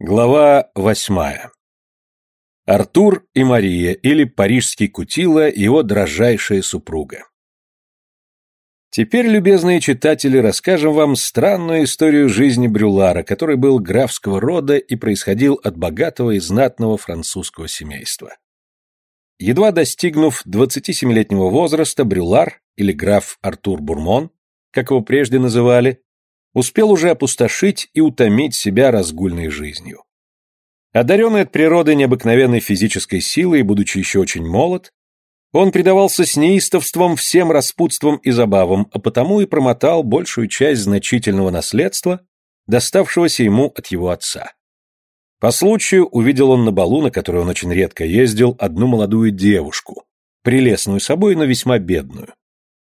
Глава восьмая. Артур и Мария, или парижский кутила, его дрожайшая супруга. Теперь, любезные читатели, расскажем вам странную историю жизни Брюлара, который был графского рода и происходил от богатого и знатного французского семейства. Едва достигнув 27-летнего возраста, Брюлар, или граф Артур Бурмон, как его прежде называли, успел уже опустошить и утомить себя разгульной жизнью. Одаренный от природы необыкновенной физической силой, будучи еще очень молод, он предавался с неистовством всем распутствам и забавам, а потому и промотал большую часть значительного наследства, доставшегося ему от его отца. По случаю увидел он на балу, на который он очень редко ездил, одну молодую девушку, прелестную собой, но весьма бедную.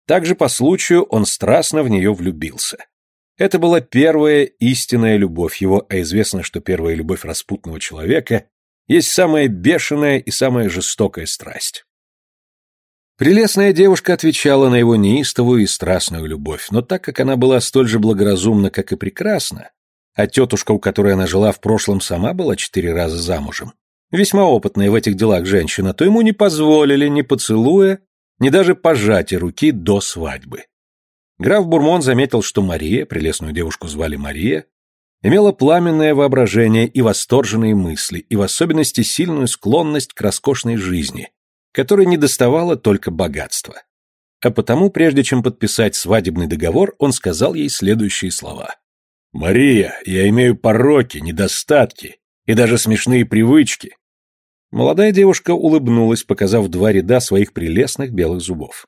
Также по случаю он страстно в нее влюбился. Это была первая истинная любовь его, а известно, что первая любовь распутного человека есть самая бешеная и самая жестокая страсть. Прелестная девушка отвечала на его неистовую и страстную любовь, но так как она была столь же благоразумна, как и прекрасна, а тетушка, у которой она жила в прошлом, сама была четыре раза замужем, весьма опытная в этих делах женщина, то ему не позволили ни поцелуя, ни даже пожатия руки до свадьбы. Граф Бурмон заметил, что Мария, прелестную девушку звали Мария, имела пламенное воображение и восторженные мысли, и в особенности сильную склонность к роскошной жизни, которой не доставало только богатства. А потому, прежде чем подписать свадебный договор, он сказал ей следующие слова. «Мария, я имею пороки, недостатки и даже смешные привычки». Молодая девушка улыбнулась, показав два ряда своих прелестных белых зубов.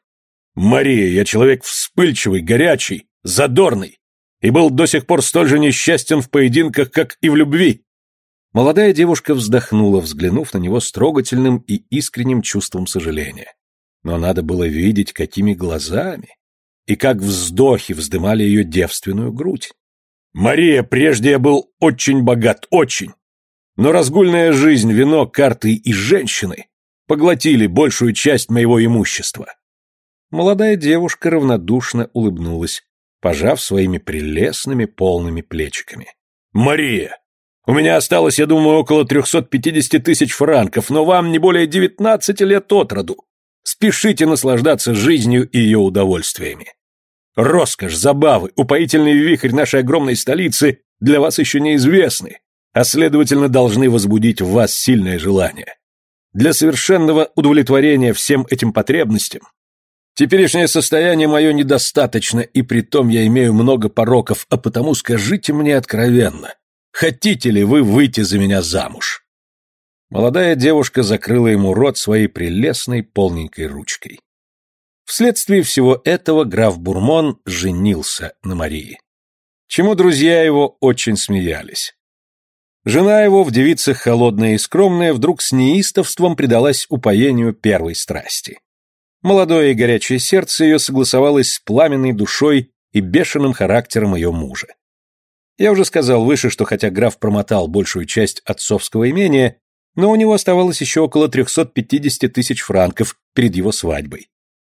Мария, я человек вспыльчивый, горячий, задорный, и был до сих пор столь же несчастен в поединках, как и в любви. Молодая девушка вздохнула, взглянув на него с трогательным и искренним чувством сожаления. Но надо было видеть, какими глазами и как вздохи вздымали ее девственную грудь. «Мария, прежде я был очень богат, очень. Но разгульная жизнь, вино, карты и женщины поглотили большую часть моего имущества. Молодая девушка равнодушно улыбнулась, пожав своими прелестными полными плечиками. «Мария, у меня осталось, я думаю, около 350 тысяч франков, но вам не более 19 лет от роду. Спешите наслаждаться жизнью и ее удовольствиями. Роскошь, забавы, упоительный вихрь нашей огромной столицы для вас еще неизвестны, а следовательно должны возбудить в вас сильное желание. Для совершенного удовлетворения всем этим потребностям Теперешнее состояние мое недостаточно, и притом я имею много пороков, а потому скажите мне откровенно, хотите ли вы выйти за меня замуж?» Молодая девушка закрыла ему рот своей прелестной полненькой ручкой. Вследствие всего этого граф Бурмон женился на Марии. Чему друзья его очень смеялись. Жена его, в девицах холодная и скромная, вдруг с неистовством предалась упоению первой страсти. Молодое и горячее сердце ее согласовалось с пламенной душой и бешеным характером ее мужа. Я уже сказал выше, что хотя граф промотал большую часть отцовского имения, но у него оставалось еще около 350 тысяч франков перед его свадьбой.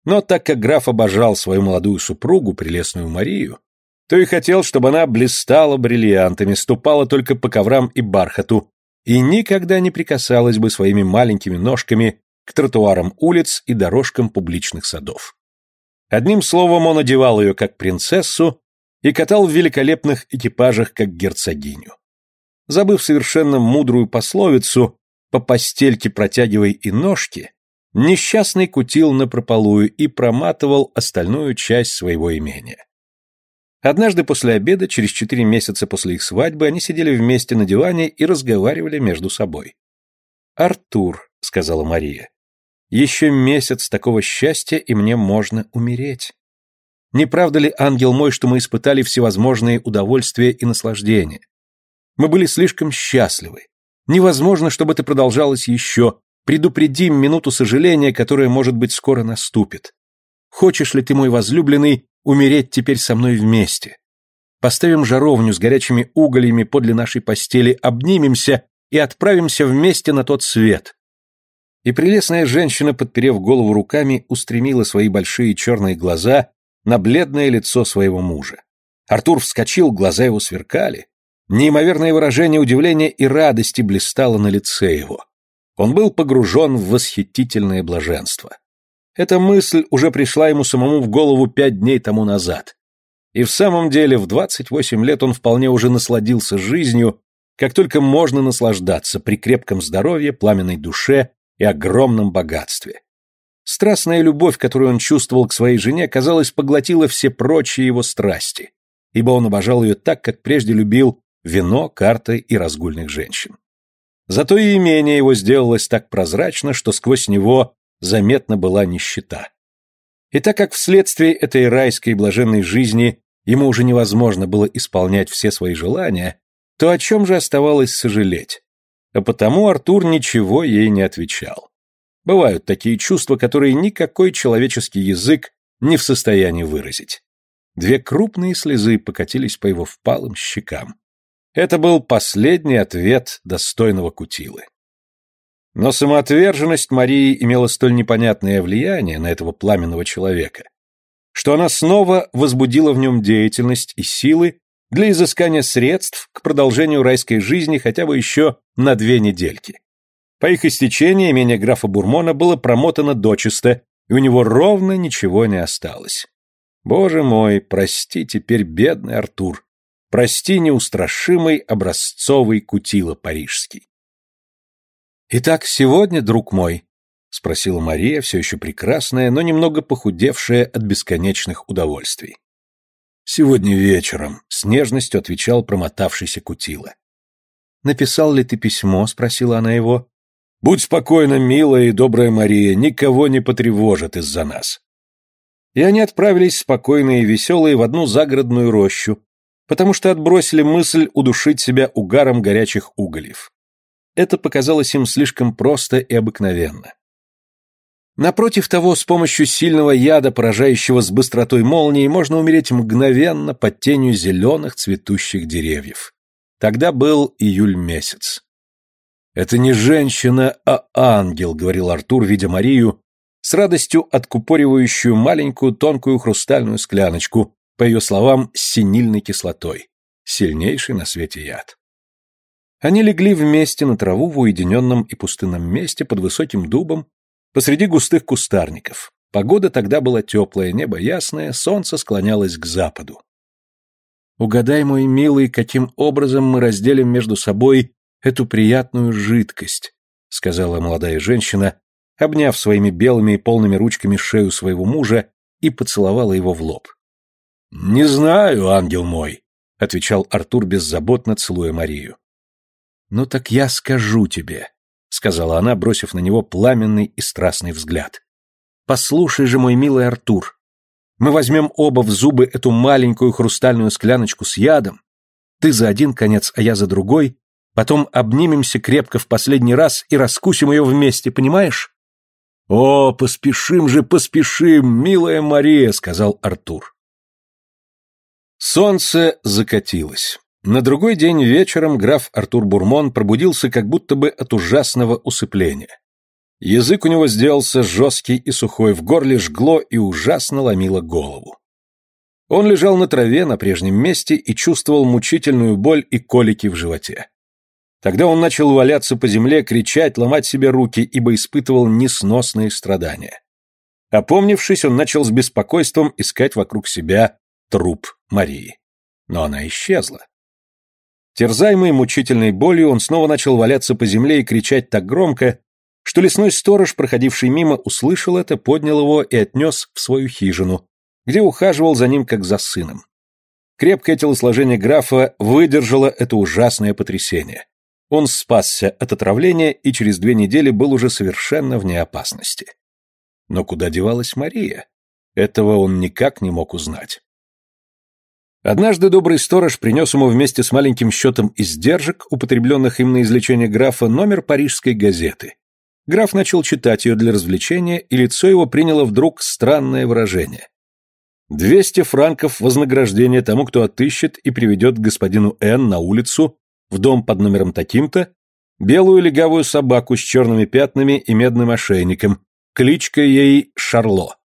Но так как граф обожал свою молодую супругу, прелестную Марию, то и хотел, чтобы она блистала бриллиантами, ступала только по коврам и бархату и никогда не прикасалась бы своими маленькими ножками к тротуарам улиц и дорожкам публичных садов. Одним словом, он одевал ее как принцессу и катал в великолепных экипажах как герцогиню. Забыв совершенно мудрую пословицу «по постельке протягивай и ножки», несчастный кутил напропалую и проматывал остальную часть своего имения. Однажды после обеда, через четыре месяца после их свадьбы, они сидели вместе на диване и разговаривали между собой. «Артур», — сказала Мария, еще месяц такого счастья, и мне можно умереть. Не правда ли, ангел мой, что мы испытали всевозможные удовольствия и наслаждения? Мы были слишком счастливы. Невозможно, чтобы это продолжалось еще. Предупредим минуту сожаления, которая, может быть, скоро наступит. Хочешь ли ты, мой возлюбленный, умереть теперь со мной вместе? Поставим жаровню с горячими угольями подле нашей постели, обнимемся и отправимся вместе на тот свет. И прелестная женщина, подперев голову руками, устремила свои большие черные глаза на бледное лицо своего мужа. Артур вскочил, глаза его сверкали. Неимоверное выражение удивления и радости блистало на лице его. Он был погружен в восхитительное блаженство. Эта мысль уже пришла ему самому в голову пять дней тому назад. И в самом деле в 28 лет он вполне уже насладился жизнью, как только можно наслаждаться при крепком здоровье, пламенной душе и огромном богатстве. Страстная любовь, которую он чувствовал к своей жене, казалось, поглотила все прочие его страсти, ибо он обожал ее так, как прежде любил вино, карты и разгульных женщин. Зато и имение его сделалось так прозрачно, что сквозь него заметна была нищета. И так как вследствие этой райской блаженной жизни ему уже невозможно было исполнять все свои желания, то о чем же оставалось сожалеть? А потому Артур ничего ей не отвечал. Бывают такие чувства, которые никакой человеческий язык не в состоянии выразить. Две крупные слезы покатились по его впалым щекам. Это был последний ответ достойного Кутилы. Но самоотверженность Марии имела столь непонятное влияние на этого пламенного человека, что она снова возбудила в нем деятельность и силы для изыскания средств к продолжению райской жизни хотя бы еще на две недельки. По их истечении имение графа Бурмона было промотано дочисто, и у него ровно ничего не осталось. Боже мой, прости теперь бедный Артур, прости неустрашимый образцовый кутила парижский. «Итак, сегодня, друг мой?» — спросила Мария, все еще прекрасная, но немного похудевшая от бесконечных удовольствий. «Сегодня вечером», — с нежностью отвечал промотавшийся Кутила. «Написал ли ты письмо?» — спросила она его. Будь спокойна, милая и добрая Мария, никого не потревожат из-за нас. И они отправились спокойные и веселые в одну загородную рощу, потому что отбросили мысль удушить себя угаром горячих угольев. Это показалось им слишком просто и обыкновенно. Напротив того, с помощью сильного яда, поражающего с быстротой молнии, можно умереть мгновенно под тенью зеленых цветущих деревьев. Тогда был июль месяц. «Это не женщина, а ангел», — говорил Артур, видя Марию, с радостью откупоривающую маленькую тонкую хрустальную скляночку, по ее словам, с синильной кислотой. Сильнейший на свете яд. Они легли вместе на траву в уединенном и пустынном месте под высоким дубом, посреди густых кустарников. Погода тогда была теплая, небо ясное, солнце склонялось к западу. «Угадай, мой милый, каким образом мы разделим между собой эту приятную жидкость», — сказала молодая женщина, обняв своими белыми и полными ручками шею своего мужа и поцеловала его в лоб. «Не знаю, ангел мой», — отвечал Артур беззаботно, целуя Марию. «Ну так я скажу тебе», — сказала она, бросив на него пламенный и страстный взгляд. «Послушай же, мой милый Артур, мы возьмем оба в зубы эту маленькую хрустальную скляночку с ядом, ты за один конец, а я за другой, Потом обнимемся крепко в последний раз и раскусим ее вместе, понимаешь? О, поспешим же, поспешим, милая Мария, сказал Артур. Солнце закатилось. На другой день вечером граф Артур Бурмон пробудился как будто бы от ужасного усыпления. Язык у него сделался жесткий и сухой, в горле жгло и ужасно ломило голову. Он лежал на траве на прежнем месте и чувствовал мучительную боль и колики в животе. Тогда он начал валяться по земле, кричать, ломать себе руки, ибо испытывал несносные страдания. Опомнившись, он начал с беспокойством искать вокруг себя труп Марии. Но она исчезла. Терзаемый мучительной болью, он снова начал валяться по земле и кричать так громко, что лесной сторож, проходивший мимо, услышал это, поднял его и отнес в свою хижину, где ухаживал за ним как за сыном. Крепкое телосложение графа выдержало это ужасное потрясение. Он спасся от отравления и через две недели был уже совершенно вне опасности. Но куда девалась Мария? Этого он никак не мог узнать. Однажды добрый сторож принес ему вместе с маленьким счетом издержек, употребленных им на излечение графа, номер парижской газеты. Граф начал читать ее для развлечения, и лицо его приняло вдруг странное выражение. «Двести франков вознаграждения тому, кто отыщет и приведет к господину Н на улицу в дом под номером таким-то, белую легавую собаку с черными пятнами и медным ошейником, кличка ей Шарло.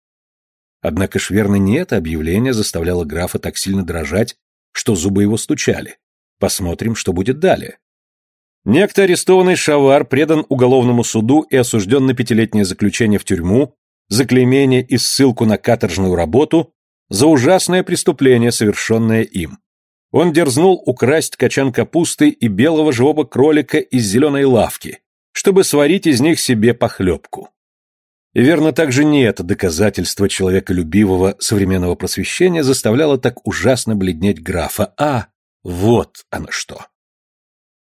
Однако ж верно не это объявление заставляло графа так сильно дрожать, что зубы его стучали. Посмотрим, что будет далее. Некто арестованный Шавар предан уголовному суду и осужден на пятилетнее заключение в тюрьму, заклеймение и ссылку на каторжную работу за ужасное преступление, совершенное им. Он дерзнул украсть качан капусты и белого живого кролика из зеленой лавки, чтобы сварить из них себе похлебку. И верно, также не это доказательство человеколюбивого современного просвещения заставляло так ужасно бледнеть графа, а вот оно что.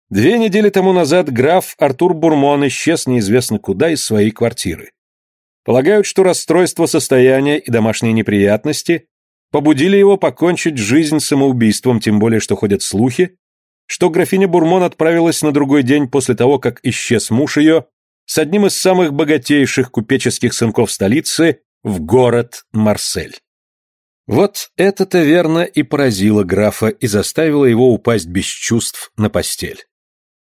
Две недели тому назад граф Артур Бурмон исчез неизвестно куда из своей квартиры. Полагают, что расстройство состояния и домашние неприятности побудили его покончить жизнь самоубийством, тем более что ходят слухи, что графиня Бурмон отправилась на другой день после того, как исчез муж ее, с одним из самых богатейших купеческих сынков столицы в город Марсель. Вот это-то верно и поразило графа и заставило его упасть без чувств на постель.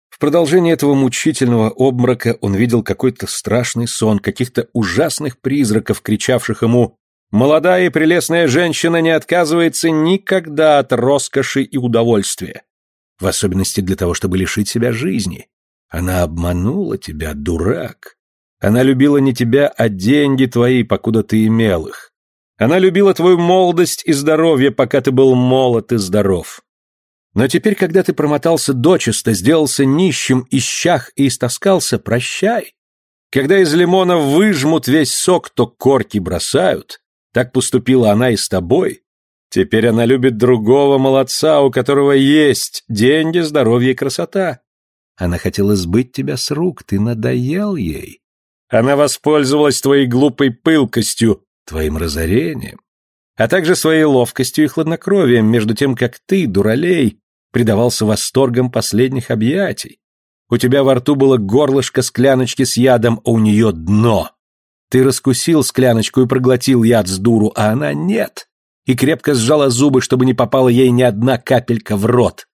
В продолжении этого мучительного обморока он видел какой-то страшный сон, каких-то ужасных призраков, кричавших ему Молодая и прелестная женщина не отказывается никогда от роскоши и удовольствия. В особенности для того, чтобы лишить себя жизни. Она обманула тебя, дурак. Она любила не тебя, а деньги твои, покуда ты имел их. Она любила твою молодость и здоровье, пока ты был молод и здоров. Но теперь, когда ты промотался дочисто, сделался нищим, исчах и истаскался, прощай. Когда из лимона выжмут весь сок, то корки бросают, так поступила она и с тобой. Теперь она любит другого молодца, у которого есть деньги, здоровье и красота. Она хотела сбыть тебя с рук, ты надоел ей. Она воспользовалась твоей глупой пылкостью, твоим разорением, а также своей ловкостью и хладнокровием, между тем, как ты, дуралей, предавался восторгам последних объятий. У тебя во рту было горлышко скляночки с ядом, а у нее дно. Ты раскусил скляночку и проглотил яд с дуру, а она нет. И крепко сжала зубы, чтобы не попала ей ни одна капелька в рот.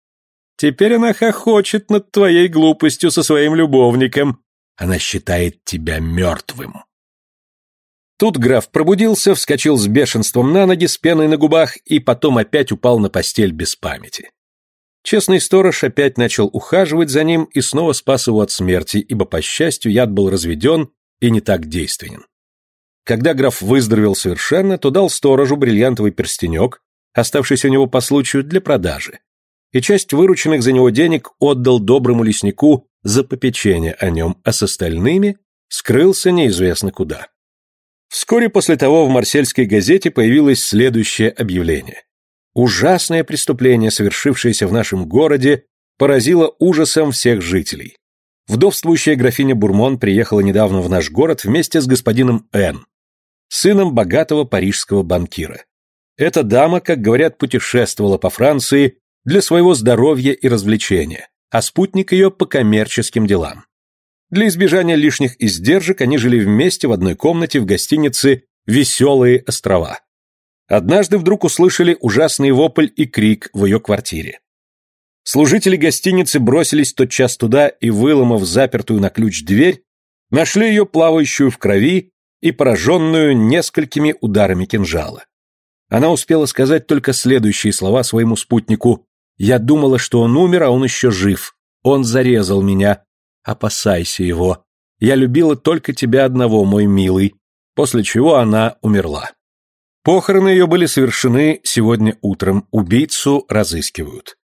Теперь она хохочет над твоей глупостью со своим любовником. Она считает тебя мертвым. Тут граф пробудился, вскочил с бешенством на ноги, с пеной на губах и потом опять упал на постель без памяти. Честный сторож опять начал ухаживать за ним и снова спас его от смерти, ибо, по счастью, яд был разведен и не так действенен. Когда граф выздоровел совершенно, то дал сторожу бриллиантовый перстенек, оставшийся у него по случаю для продажи, и часть вырученных за него денег отдал доброму леснику за попечение о нем, а с остальными скрылся неизвестно куда. Вскоре после того в марсельской газете появилось следующее объявление. Ужасное преступление, совершившееся в нашем городе, поразило ужасом всех жителей. Вдовствующая графиня Бурмон приехала недавно в наш город вместе с господином Н, сыном богатого парижского банкира. Эта дама, как говорят, путешествовала по Франции для своего здоровья и развлечения, а спутник ее по коммерческим делам. Для избежания лишних издержек они жили вместе в одной комнате в гостинице «Веселые острова». Однажды вдруг услышали ужасный вопль и крик в ее квартире. Служители гостиницы бросились тотчас туда и, выломав запертую на ключ дверь, нашли ее плавающую в крови и пораженную несколькими ударами кинжала. Она успела сказать только следующие слова своему спутнику. «Я думала, что он умер, а он еще жив. Он зарезал меня. Опасайся его. Я любила только тебя одного, мой милый». После чего она умерла. Похороны ее были совершены сегодня утром. Убийцу разыскивают.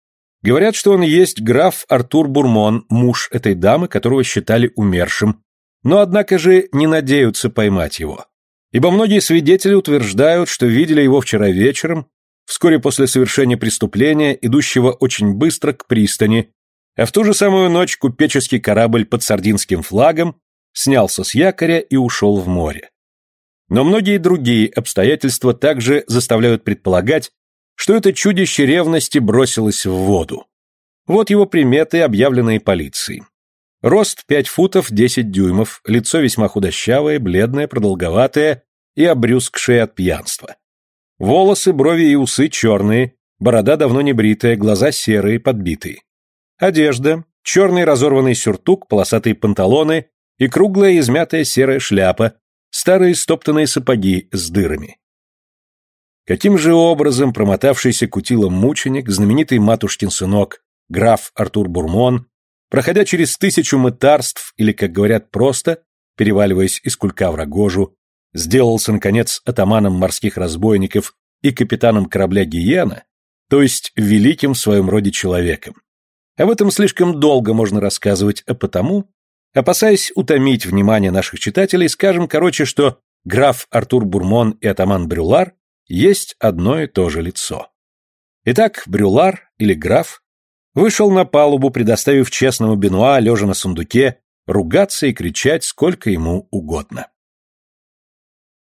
Говорят, что он есть граф Артур Бурмон, муж этой дамы, которого считали умершим, но однако же не надеются поймать его. Ибо многие свидетели утверждают, что видели его вчера вечером, вскоре после совершения преступления, идущего очень быстро к пристани, а в ту же самую ночь купеческий корабль под сардинским флагом снялся с якоря и ушел в море. Но многие другие обстоятельства также заставляют предполагать, что это чудище ревности бросилось в воду. Вот его приметы, объявленные полицией. Рост 5 футов 10 дюймов, лицо весьма худощавое, бледное, продолговатое и обрюзгшее от пьянства. Волосы, брови и усы черные, борода давно не бритая, глаза серые, подбитые. Одежда, черный разорванный сюртук, полосатые панталоны и круглая измятая серая шляпа, старые стоптанные сапоги с дырами. Каким же образом промотавшийся кутилом мученик, знаменитый матушкин сынок, граф Артур Бурмон, проходя через тысячу мытарств, или, как говорят просто, переваливаясь из кулька в рогожу, сделался, наконец, атаманом морских разбойников и капитаном корабля Гиена, то есть великим в своем роде человеком. Об этом слишком долго можно рассказывать, а потому, опасаясь утомить внимание наших читателей, скажем, короче, что граф Артур Бурмон и атаман Брюлар есть одно и то же лицо. Итак, Брюлар, или граф, вышел на палубу, предоставив честному Бенуа, лежа на сундуке, ругаться и кричать сколько ему угодно.